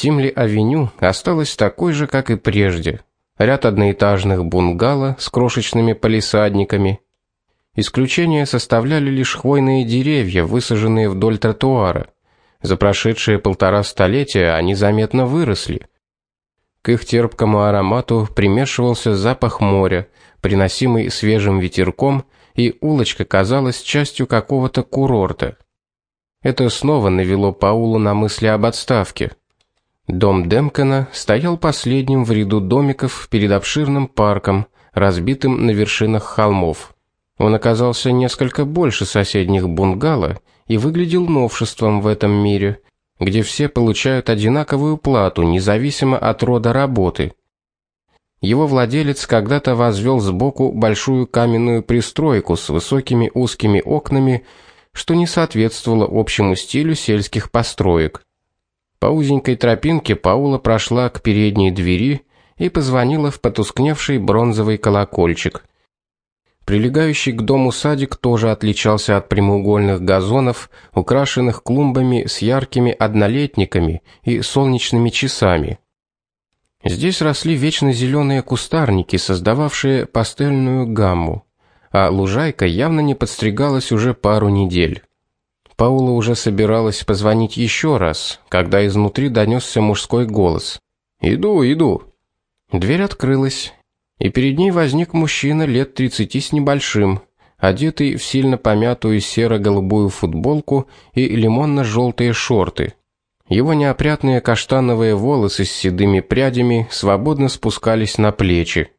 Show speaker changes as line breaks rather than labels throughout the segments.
Симли-авеню осталась такой же, как и прежде. Ряд одноэтажных бунгало с крошечными палисадниками. Исключение составляли лишь хвойные деревья, высаженные вдоль тротуара. За прошедшие полтора столетия они заметно выросли. К их терпкому аромату примешивался запах моря, приносимый свежим ветерком, и улочка казалась частью какого-то курорта. Это снова навело Паулу на мысли об отставке. Дом Демкена стоял последним в ряду домиков перед обширным парком, разбитым на вершинах холмов. Он оказался несколько больше соседних бунгало и выглядел новшеством в этом мире, где все получают одинаковую плату, независимо от рода работы. Его владелец когда-то возвел сбоку большую каменную пристройку с высокими узкими окнами, что не соответствовало общему стилю сельских построек. По узенькой тропинке Паула прошла к передней двери и позвонила в потускневший бронзовый колокольчик. Прилегающий к дому садик тоже отличался от прямоугольных газонов, украшенных клумбами с яркими однолетниками и солнечными часами. Здесь росли вечно зеленые кустарники, создававшие пастельную гамму, а лужайка явно не подстригалась уже пару недель. Паула уже собиралась позвонить еще раз, когда изнутри донесся мужской голос. "Иду, иду". Дверь открылась, и перед ней возник мужчина лет тридцати с небольшим, одетый в сильно помятую серо-голубую футболку и лимонно желтые шорты. Его неопрятные каштановые волосы с седыми прядями свободно спускались на плечи.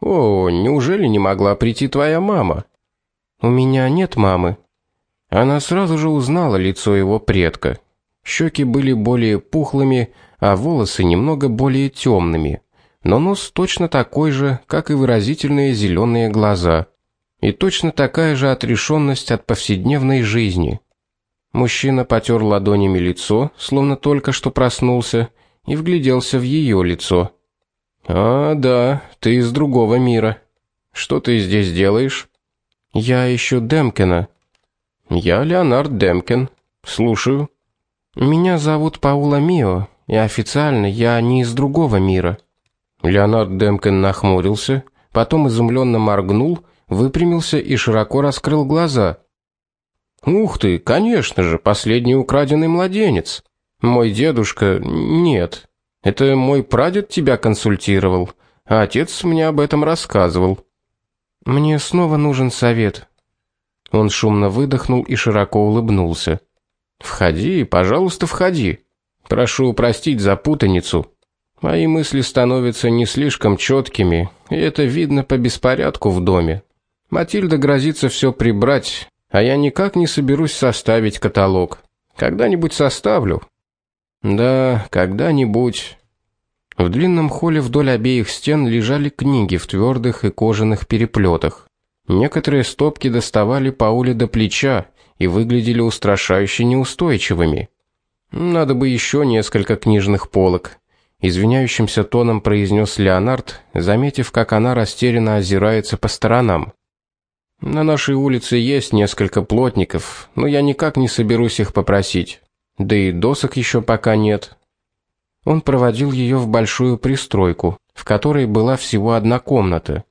О, неужели не могла прийти твоя мама? У меня нет мамы, она сразу же узнала лицо его предка. Щеки были более пухлыми, а волосы немного более темными, но нос точно такой же, как и выразительные зеленые глаза, и точно такая же отрешенность от повседневной жизни. Мужчина потер ладонями лицо, словно только что проснулся, и вгляделся в ее лицо. А, да, ты из другого мира. Что ты здесь делаешь? Я ищу Демкина. Я Леонард Демкен. Слушаю. Меня зовут Паула Мио, и официально я не из другого мира. Леонард Демкен нахмурился, потом изумленно моргнул, выпрямился и широко раскрыл глаза. Ух ты, конечно же, последний украденный младенец. Мой дедушка нет. Это мой прадед тебя консультировал, а отец мне об этом рассказывал. Мне снова нужен совет. Он шумно выдохнул и широко улыбнулся. Входи, пожалуйста, входи. Прошу простить за путаницу. Мои мысли становятся не слишком четкими, и это видно по беспорядку в доме. Матильда грозится все прибрать, а я никак не соберусь составить каталог. Когда-нибудь составлю. Да, когда-нибудь. В длинном холле вдоль обеих стен лежали книги в твердых и кожаных переплетах. Некоторые стопки доставали Пауле до плеча и выглядели устрашающе неустойчивыми. Надо бы еще несколько книжных полок, извиняющимся тоном произнес Леонард, заметив, как она растерянно озирается по сторонам. На нашей улице есть несколько плотников, но я никак не соберусь их попросить. Да и досок еще пока нет. Он проводил ее в большую пристройку, в которой была всего одна комната.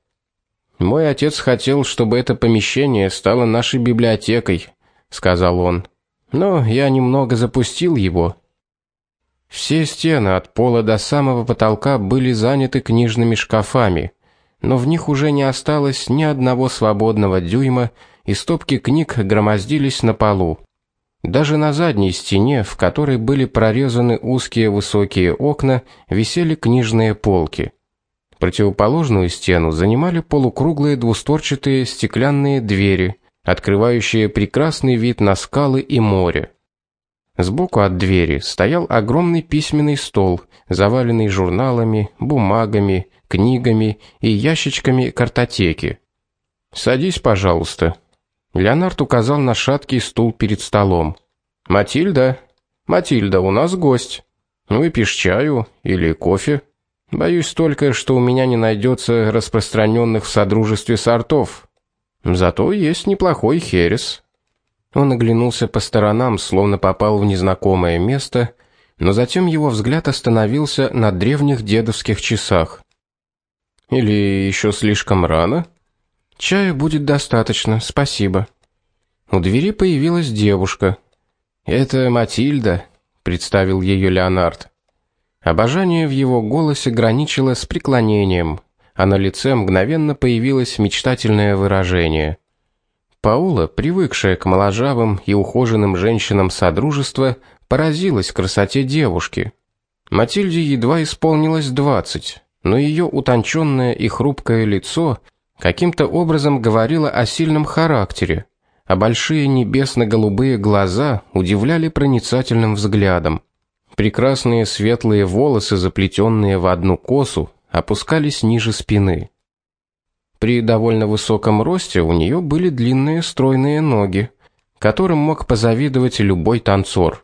Мой отец хотел, чтобы это помещение стало нашей библиотекой, сказал он. Но я немного запустил его. Все стены от пола до самого потолка были заняты книжными шкафами, но в них уже не осталось ни одного свободного дюйма, и стопки книг громоздились на полу. Даже на задней стене, в которой были прорезаны узкие высокие окна, висели книжные полки. Противоположную стену занимали полукруглые двустворчатые стеклянные двери, открывающие прекрасный вид на скалы и море. Сбоку от двери стоял огромный письменный стол, заваленный журналами, бумагами, книгами и ящичками картотеки. "Садись, пожалуйста". Леонард указал на шаткий стул перед столом. "Матильда, Матильда, у нас гость. Выпьешь чаю или кофе?" Боюсь только, что у меня не найдется распространенных в содружестве сортов. Зато есть неплохой херес. Он оглянулся по сторонам, словно попал в незнакомое место, но затем его взгляд остановился на древних дедовских часах. Или еще слишком рано? Чая будет достаточно, спасибо. У двери появилась девушка. Это Матильда, представил ее Леонард. Обожание в его голосе граничило с преклонением, а на лице мгновенно появилось мечтательное выражение. Паула, привыкшая к моложавым и ухоженным женщинам содружества, поразилась красоте девушки. Матильде едва исполнилось двадцать, но ее утонченное и хрупкое лицо каким-то образом говорило о сильном характере, а большие небесно-голубые глаза удивляли проницательным взглядом. Прекрасные светлые волосы, заплетенные в одну косу, опускались ниже спины. При довольно высоком росте у нее были длинные стройные ноги, которым мог позавидовать любой танцор.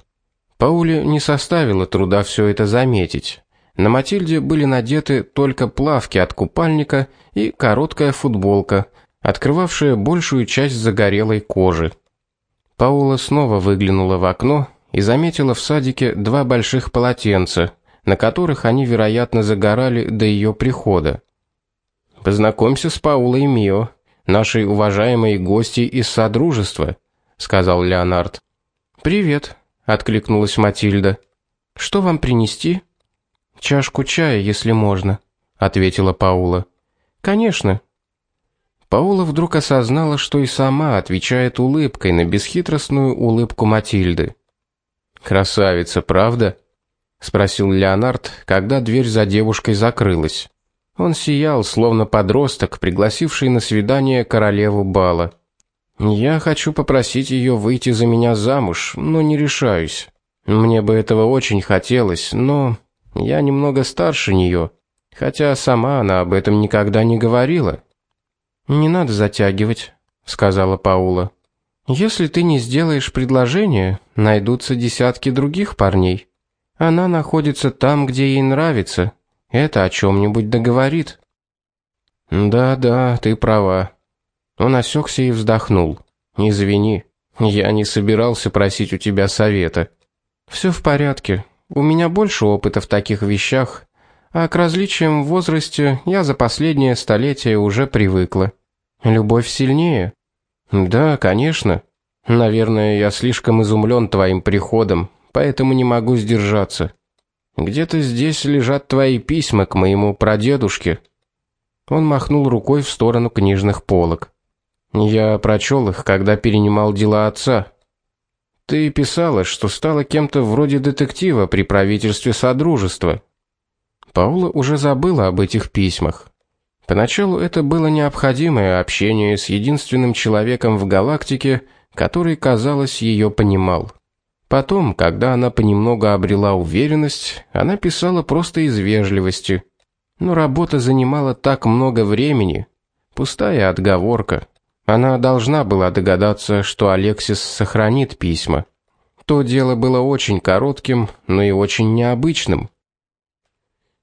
Пауле не составило труда все это заметить. На Матильде были надеты только плавки от купальника и короткая футболка, открывавшая большую часть загорелой кожи. Паула снова выглянула в окно и заметила в садике два больших полотенца, на которых они, вероятно, загорали до ее прихода. Познакомься с Паулой Мио, нашей уважаемой гостьей из содружества, сказал Леонард. Привет, откликнулась Матильда. Что вам принести? Чашку чая, если можно, ответила Паула. Конечно. Паула вдруг осознала, что и сама отвечает улыбкой на бесхитростную улыбку Матильды. Красавица, правда? спросил Леонард, когда дверь за девушкой закрылась. Он сиял, словно подросток, пригласивший на свидание королеву бала. Я хочу попросить ее выйти за меня замуж, но не решаюсь. Мне бы этого очень хотелось, но я немного старше нее, хотя сама она об этом никогда не говорила. Не надо затягивать, сказала Паула. Если ты не сделаешь предложение, найдутся десятки других парней. Она находится там, где ей нравится. Это о чем нибудь договорит. Да-да, ты права. Он осекся и вздохнул. Извини, я не собирался просить у тебя совета. Все в порядке. У меня больше опыта в таких вещах, а к различиям в возрасте я за последнее столетие уже привыкла. Любовь сильнее. Да, конечно. Наверное, я слишком изумлен твоим приходом, поэтому не могу сдержаться. Где-то здесь лежат твои письма к моему прадедушке. Он махнул рукой в сторону книжных полок. Я прочел их, когда перенимал дела отца. Ты писала, что стала кем-то вроде детектива при правительстве содружества. Паула уже забыла об этих письмах. Поначалу это было необходимое общение с единственным человеком в галактике, который, казалось, ее понимал. Потом, когда она понемногу обрела уверенность, она писала просто из вежливости. Но работа занимала так много времени, пустая отговорка. Она должна была догадаться, что Алексис сохранит письма. То дело было очень коротким, но и очень необычным.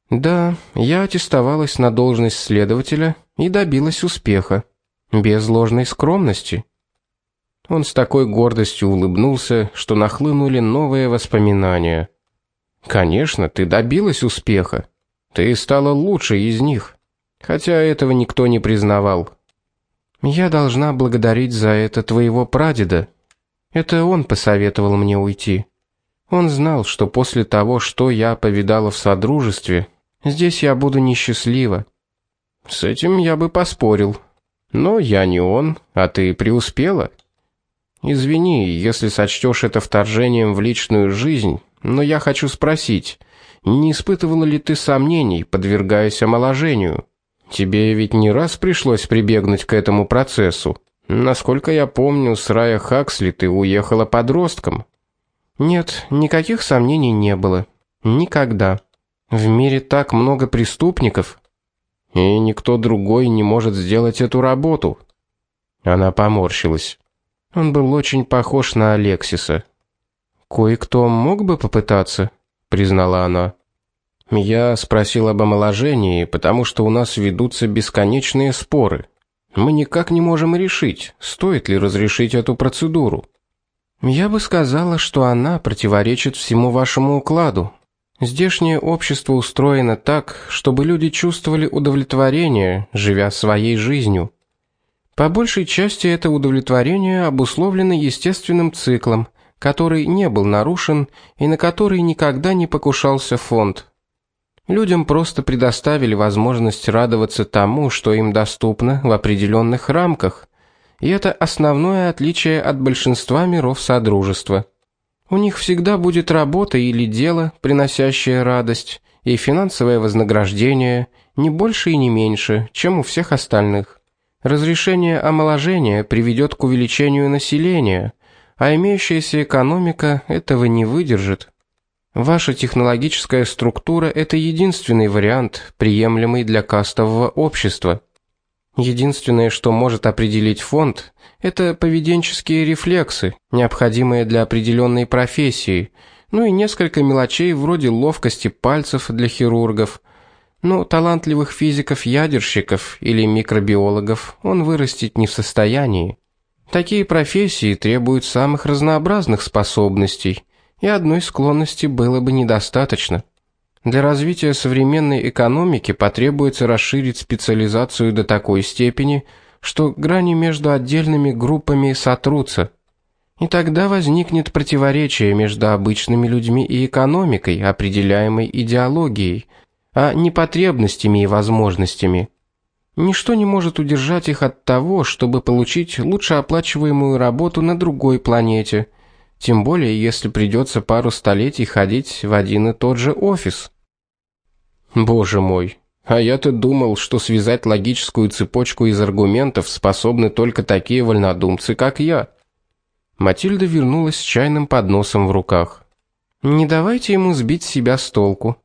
Да, я аттестовалась на должность следователя и добилась успеха, без ложной скромности. Он с такой гордостью улыбнулся, что нахлынули новые воспоминания. Конечно, ты добилась успеха. Ты стала лучшей из них, хотя этого никто не признавал. Я должна благодарить за это твоего прадеда. Это он посоветовал мне уйти. Он знал, что после того, что я повидала в содружестве, здесь я буду несчастлива. С этим я бы поспорил. Но я не он, а ты преуспела. Извини, если сочтешь это вторжением в личную жизнь, но я хочу спросить, не испытывала ли ты сомнений, подвергаясь омоложению? Тебе ведь не раз пришлось прибегнуть к этому процессу. Насколько я помню, с Рая Хаксли ты уехала подростком. Нет, никаких сомнений не было. Никогда. В мире так много преступников, и никто другой не может сделать эту работу. Она поморщилась. Он был очень похож на Алексиса. Кое-кто мог бы попытаться, признала она. Я спросил об омоложении, потому что у нас ведутся бесконечные споры. Мы никак не можем решить, стоит ли разрешить эту процедуру. Я бы сказала, что она противоречит всему вашему укладу. Здешнее общество устроено так, чтобы люди чувствовали удовлетворение, живя своей жизнью. По большей части это удовлетворение обусловлено естественным циклом, который не был нарушен и на который никогда не покушался фонд. Людям просто предоставили возможность радоваться тому, что им доступно в определенных рамках. И это основное отличие от большинства миров содружества. У них всегда будет работа или дело, приносящее радость, и финансовое вознаграждение, не больше и не меньше, чем у всех остальных. Разрешение омоложения приведет к увеличению населения, а имеющаяся экономика этого не выдержит. Ваша технологическая структура это единственный вариант, приемлемый для кастового общества. Единственное, что может определить фонд это поведенческие рефлексы, необходимые для определенной профессии, ну и несколько мелочей вроде ловкости пальцев для хирургов – но талантливых физиков-ядерщиков или микробиологов он вырастить не в состоянии. Такие профессии требуют самых разнообразных способностей, и одной склонности было бы недостаточно. Для развития современной экономики потребуется расширить специализацию до такой степени, что грани между отдельными группами сотрутся. И тогда возникнет противоречие между обычными людьми и экономикой, определяемой идеологией – а не потребностями и возможностями. Ничто не может удержать их от того, чтобы получить лучше оплачиваемую работу на другой планете, тем более если придется пару столетий ходить в один и тот же офис. Боже мой, а я-то думал, что связать логическую цепочку из аргументов способны только такие вольнодумцы, как я. Матильда вернулась с чайным подносом в руках. Не давайте ему сбить себя с толку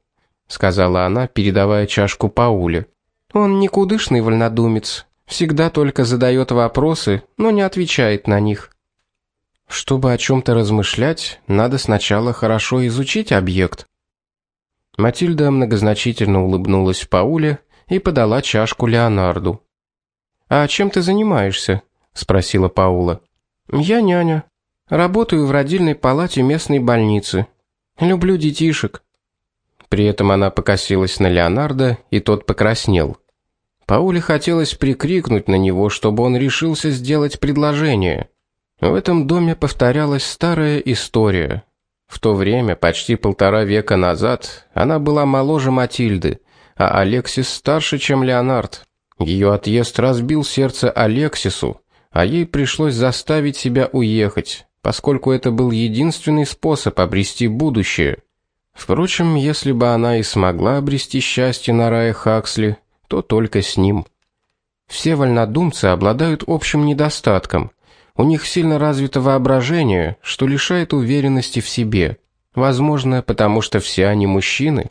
сказала она, передавая чашку Пауле. Он никудышный вольнодумец, всегда только задает вопросы, но не отвечает на них. Чтобы о чем то размышлять, надо сначала хорошо изучить объект. Матильда многозначительно улыбнулась Пауле и подала чашку Леонарду. "А чем ты занимаешься?" спросила Паула. "Я няня. Работаю в родильной палате местной больницы. Люблю детишек. При этом она покосилась на Леонардо, и тот покраснел. Пауле хотелось прикрикнуть на него, чтобы он решился сделать предложение. В этом доме повторялась старая история. В то время, почти полтора века назад, она была моложе Матильды, а Алексис старше, чем Леонард. Ее отъезд разбил сердце Алексису, а ей пришлось заставить себя уехать, поскольку это был единственный способ обрести будущее. Впрочем, если бы она и смогла обрести счастье на рае Хаксли, то только с ним. Все вольнодумцы обладают общим недостатком. У них сильно развито воображение, что лишает уверенности в себе. Возможно, потому что все они мужчины,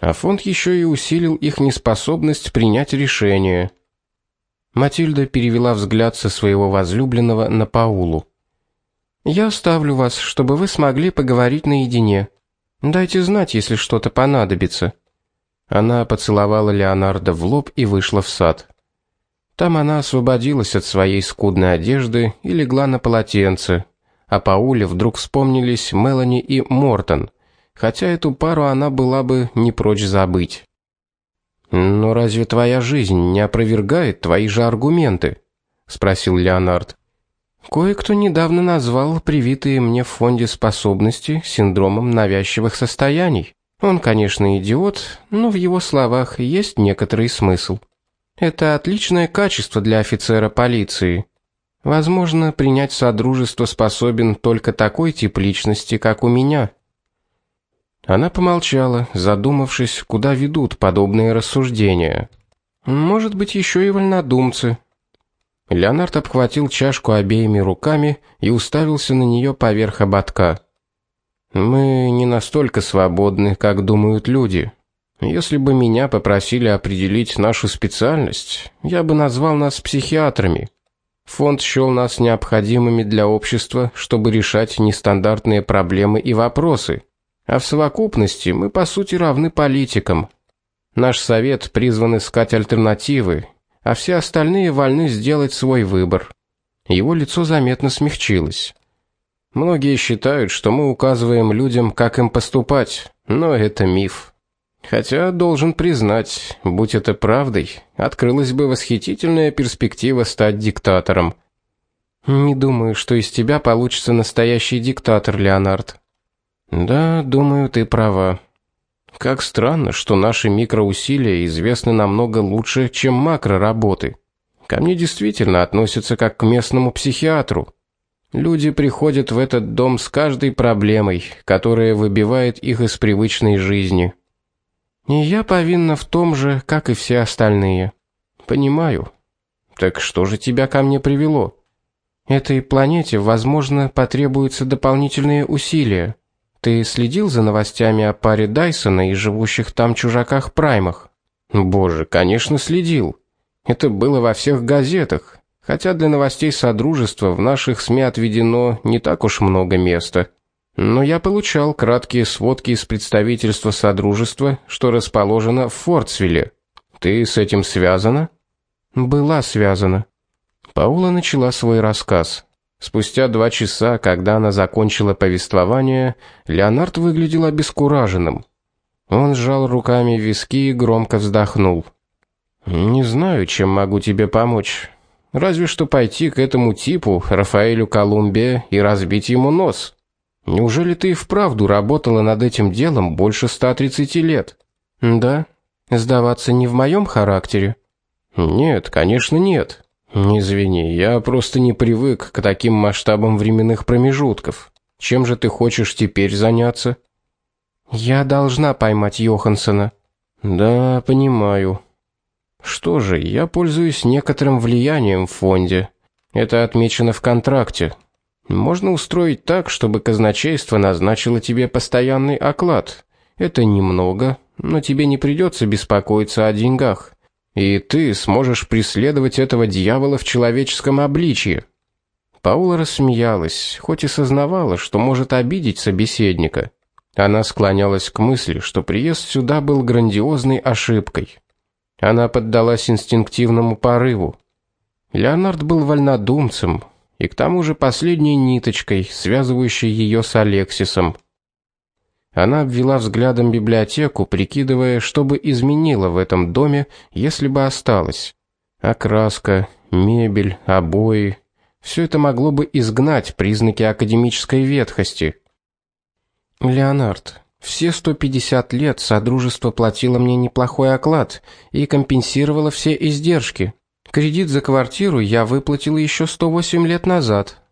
а фонд еще и усилил их неспособность принять решение. Матильда перевела взгляд со своего возлюбленного на Паулу. Я оставлю вас, чтобы вы смогли поговорить наедине. Дайте знать, если что-то понадобится. Она поцеловала Леонардо в лоб и вышла в сад. Там она освободилась от своей скудной одежды и легла на полотенце. А Пауле вдруг вспомнились Мелани и Мортон, хотя эту пару она была бы не прочь забыть. Но разве твоя жизнь не опровергает твои же аргументы? спросил Леонард. Кое-кто недавно назвал привитые мне в фонде способности синдромом навязчивых состояний. Он, конечно, идиот, но в его словах есть некоторый смысл. Это отличное качество для офицера полиции. Возможно, принять содружество способен только такой тип личности, как у меня. Она помолчала, задумавшись, куда ведут подобные рассуждения. Может быть, еще и вольнодумцы, Леонард обхватил чашку обеими руками и уставился на нее поверх ободка. Мы не настолько свободны, как думают люди. Если бы меня попросили определить нашу специальность, я бы назвал нас психиатрами. Фонд счел нас необходимыми для общества, чтобы решать нестандартные проблемы и вопросы. А в совокупности мы по сути равны политикам. Наш совет призван искать альтернативы а все остальные вольны сделать свой выбор. Его лицо заметно смягчилось. Многие считают, что мы указываем людям, как им поступать, но это миф. Хотя должен признать, будь это правдой, открылась бы восхитительная перспектива стать диктатором.
Не думаю, что из тебя получится настоящий диктатор, Леонард.
Да, думаю, ты права. Как странно, что наши микроусилия известны намного лучше, чем макроработы. Ко мне действительно относятся как к местному психиатру. Люди приходят в этот дом с каждой проблемой, которая выбивает их из привычной жизни.
И я повинна в том же, как и все остальные.
Понимаю. Так что же тебя ко мне привело?
Этой планете, возможно, потребуются дополнительные усилия. Ты следил за новостями о паре Дайсона и живущих там чужаках Праймах?
Боже, конечно, следил. Это было во всех газетах, хотя для новостей содружества в наших СМИ отведено не так уж много места. Но я получал краткие сводки из представительства содружества, что расположено в Фортсвилле. Ты с этим связана?
Была связана.
Паула начала свой рассказ. Спустя два часа, когда она закончила повествование, Леонард выглядел обескураженным. Он сжал руками виски и громко вздохнул. Не знаю, чем могу тебе помочь. Разве что пойти к этому типу, Рафаэлю Колумбе, и разбить ему нос. Неужели ты и вправду работала над этим делом больше 130 лет?
Да. Сдаваться не в моем характере.
Нет, конечно, нет. Извини, я просто не привык к таким масштабам временных промежутков. Чем же ты хочешь теперь заняться?
Я должна поймать Йохансена.
Да, понимаю. Что же, я пользуюсь некоторым влиянием в фонде. Это отмечено в контракте. Можно устроить так, чтобы казначейство назначило тебе постоянный оклад. Это немного, но тебе не придется беспокоиться о деньгах. И ты сможешь преследовать этого дьявола в человеческом обличье. Паула рассмеялась, хоть и сознавала, что может обидеть собеседника. Она склонялась к мысли, что приезд сюда был грандиозной ошибкой. Она поддалась инстинктивному порыву. Леонард был вольнодумцем и к тому же последней ниточкой, связывающей ее с Алексисом. Она обвела взглядом библиотеку, прикидывая, что бы изменило в этом доме, если бы осталось. Окраска, мебель, обои все это могло бы изгнать признаки академической ветхости.
Леонард, все 150 лет содружество платило мне неплохой оклад и компенсировало все издержки. Кредит за квартиру я выплатила еще 108 лет назад.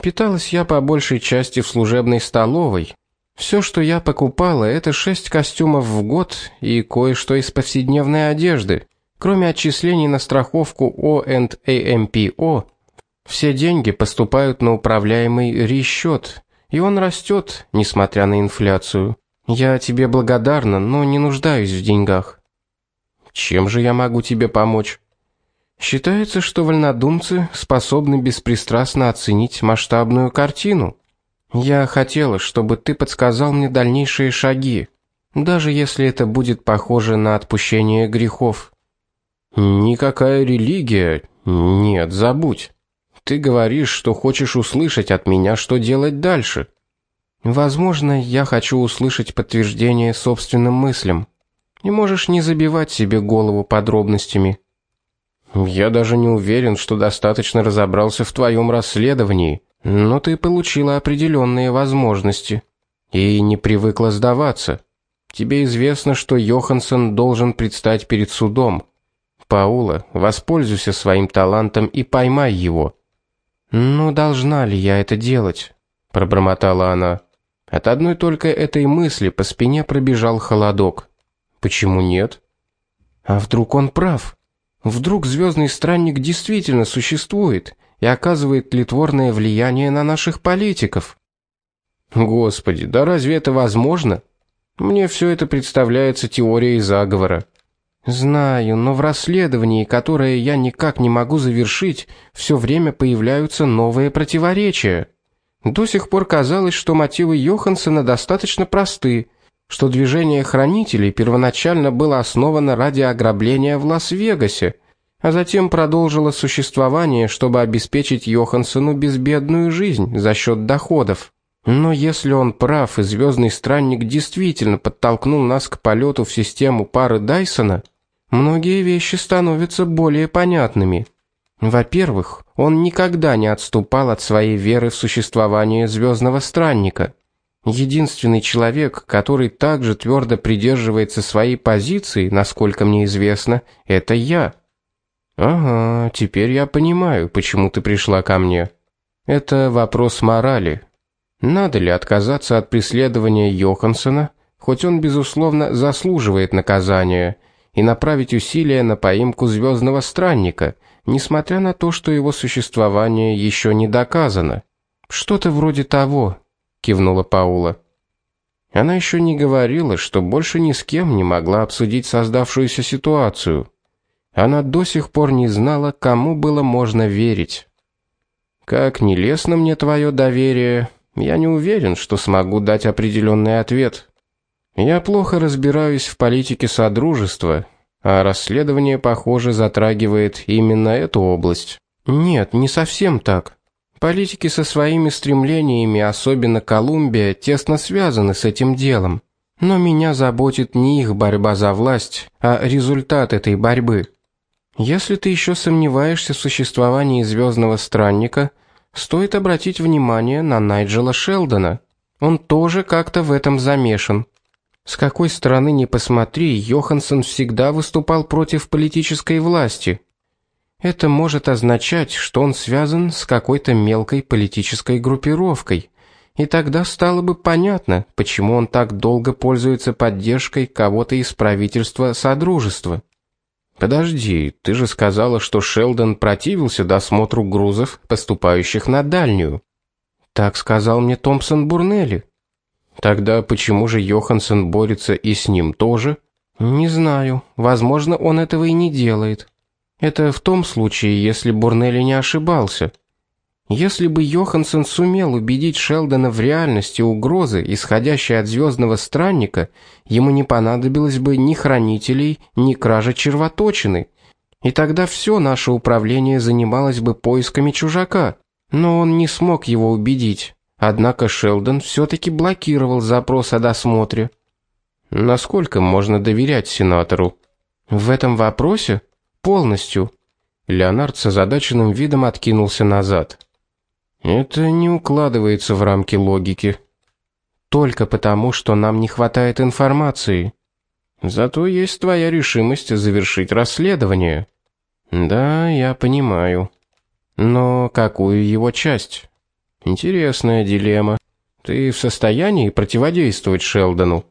Питалась я по большей части в служебной столовой. Все, что я покупала, это шесть костюмов в год и кое-что из повседневной одежды. Кроме отчислений на страховку O&AMPO, все деньги поступают на управляемый ри-счет, и он растет, несмотря на инфляцию. Я тебе благодарна, но не нуждаюсь в деньгах.
Чем же я могу тебе помочь?
Считается, что вольнодумцы способны беспристрастно оценить масштабную картину. Я хотела, чтобы ты подсказал мне дальнейшие шаги, даже если это будет похоже на отпущение грехов.
Никакая религия, нет, забудь. Ты говоришь, что хочешь услышать от меня, что делать дальше.
Возможно, я хочу услышать подтверждение собственным мыслям. И можешь не забивать себе голову подробностями.
Я даже не уверен, что достаточно разобрался в твоем расследовании, но ты получила определенные возможности и не привыкла сдаваться. Тебе известно, что Йоханссон должен предстать перед судом. Паула, воспользуйся своим талантом и поймай его.
Ну, должна ли я это делать? пробормотала она.
От одной только этой мысли по спине пробежал холодок. Почему нет?
А вдруг он прав? Вдруг звездный странник действительно существует и оказывает тлетворное влияние на наших политиков?
Господи, да разве это возможно? Мне все это представляется теорией заговора.
Знаю, но в расследовании, которое я никак не могу завершить, все время появляются новые противоречия. До сих пор казалось, что мотивы Йохансена достаточно просты, что движение хранителей первоначально было основано ради ограбления в Лас-Вегасе, а затем продолжила существование, чтобы обеспечить Йохансену безбедную жизнь за счет доходов. Но если он прав, и звездный странник действительно подтолкнул нас к полету в систему пары Дайсона, многие вещи становятся более понятными. Во-первых, он никогда не отступал от своей веры в существование звездного странника. Единственный человек, который также твердо придерживается своей позиции, насколько мне известно, это я. Ага, теперь я понимаю, почему ты пришла ко мне. Это вопрос морали. Надо ли отказаться от преследования Йохансона, хоть он безусловно заслуживает наказания, и направить усилия на поимку звездного странника, несмотря на то, что его существование еще не доказано? Что-то вроде того, кивнула Паула. Она еще не говорила, что больше ни с кем не могла обсудить создавшуюся ситуацию. Она до сих пор не знала, кому было можно верить. Как нелестно мне твое доверие, я не уверен, что смогу дать определенный ответ. Я плохо разбираюсь в политике содружества, а расследование, похоже, затрагивает именно эту область. Нет, не совсем так. Политики со своими стремлениями, особенно Колумбия, тесно связаны с этим делом. Но меня заботит не их борьба за власть, а результат этой борьбы. Если ты еще сомневаешься в существовании звездного странника, стоит обратить внимание на Найджела Шелдона. Он тоже как-то в этом замешан. С какой стороны ни посмотри, Йоханссон всегда выступал против политической власти. Это может означать, что он связан с какой-то мелкой политической группировкой. И тогда стало бы понятно, почему он так долго пользуется поддержкой кого-то из правительства Содружества. Подожди, ты же сказала, что Шелдон противился досмотру грузов, поступающих на дальнюю. Так сказал мне Томпсон Бурнелли. Тогда почему же Йоханссон борется и с ним тоже? Не знаю. Возможно, он этого и не делает. Это в том случае, если Бурнелли не ошибался. Если бы Йоханссон сумел убедить Шелдона в реальности угрозы, исходящей от звездного странника, ему не понадобилось бы ни хранителей, ни кража червоточины. И тогда все наше управление занималось бы поисками чужака. Но он не смог его убедить. Однако Шелдон все таки блокировал запрос о досмотре. Насколько можно доверять сенатору? В этом вопросе полностью. Леонард с озадаченным видом откинулся назад. Это не укладывается в рамки логики. Только потому, что нам не хватает информации. Зато есть твоя решимость завершить расследование. Да, я понимаю. Но какую его часть? Интересная дилемма. Ты в состоянии противодействовать Шелдону?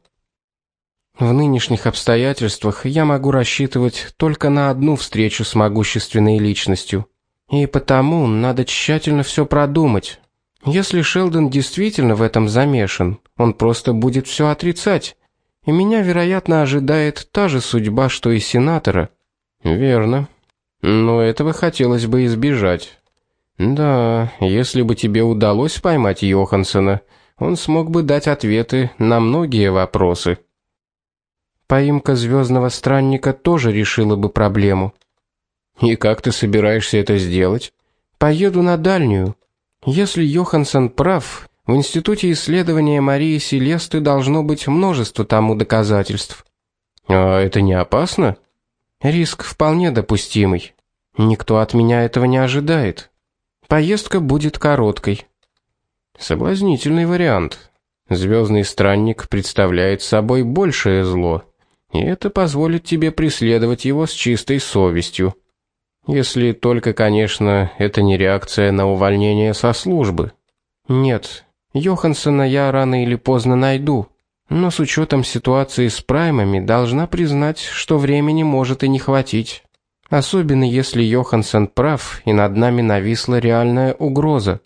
В нынешних обстоятельствах я могу рассчитывать только на одну встречу с могущественной личностью. И потому надо тщательно все продумать. Если Шелдон действительно в этом замешан, он просто будет все отрицать. И меня, вероятно, ожидает та же судьба, что и сенатора. Верно. Но этого хотелось бы избежать. Да, если бы тебе удалось поймать Йохансена, он смог бы дать ответы на многие вопросы. Поимка звездного странника тоже решила бы проблему. И как ты собираешься это сделать? Поеду на дальнюю. Если Йоханссон прав, в институте исследования Марии Селесты должно быть множество тому доказательств. А это не опасно? Риск вполне допустимый. Никто от меня этого не ожидает. Поездка будет короткой. Соблазнительный вариант. Звездный странник представляет собой большее зло, и это позволит тебе преследовать его с чистой совестью. Если только, конечно, это не реакция на увольнение со службы. Нет, Йохансена я рано или поздно найду. Но с учетом ситуации с праймами должна признать, что времени может и не хватить. Особенно если Йохансен прав и над нами нависла реальная угроза.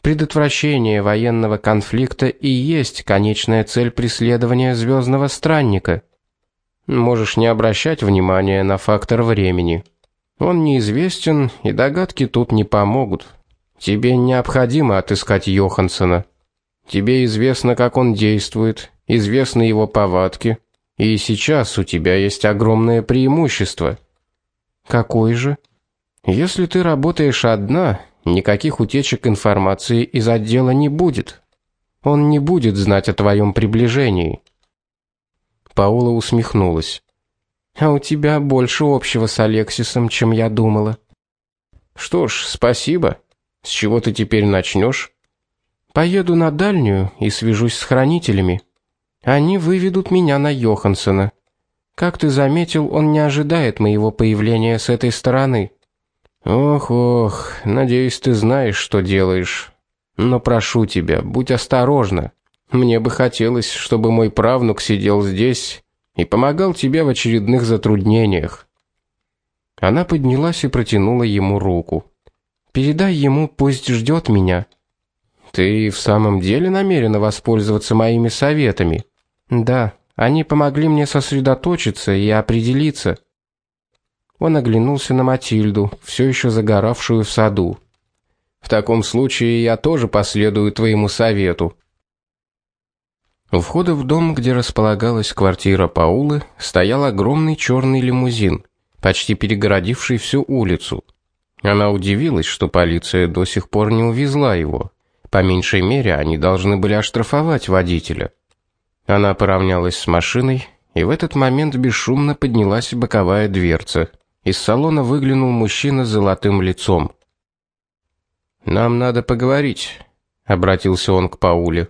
Предотвращение военного конфликта и есть конечная цель преследования звездного странника. Можешь не обращать внимания на фактор времени. Он неизвестен, и догадки тут не помогут. Тебе необходимо отыскать Йохансена. Тебе известно, как он действует, известны его повадки, и сейчас у тебя есть огромное преимущество. Какой же?
Если ты работаешь одна, никаких утечек информации из отдела не будет. Он не будет знать о твоем приближении.
Паула усмехнулась. А у тебя больше общего с Алексисом, чем я думала.
Что ж, спасибо. С чего ты теперь начнешь?
Поеду на дальнюю и свяжусь с хранителями. Они выведут меня на Йохансена. Как ты заметил, он не ожидает моего появления с этой стороны.
Ох, ох, надеюсь, ты знаешь, что делаешь. Но прошу тебя, будь осторожна. Мне бы хотелось, чтобы мой правнук сидел здесь и помогал тебе в очередных затруднениях.
Она поднялась и протянула ему руку. Передай ему, пусть ждет меня.
Ты в самом деле намерена воспользоваться моими советами?
Да, они помогли мне сосредоточиться и определиться. Он оглянулся на Матильду, все еще загоравшую в саду.
В таком случае я тоже последую твоему совету. У входа в дом, где располагалась квартира Паулы, стоял огромный черный лимузин, почти перегородивший всю улицу. Она удивилась, что полиция до сих пор не увезла его. По меньшей мере, они должны были оштрафовать водителя. Она поравнялась с машиной, и в этот момент бесшумно поднялась боковая дверца. Из салона выглянул мужчина с золотым лицом. Нам надо поговорить, обратился он к Пауле.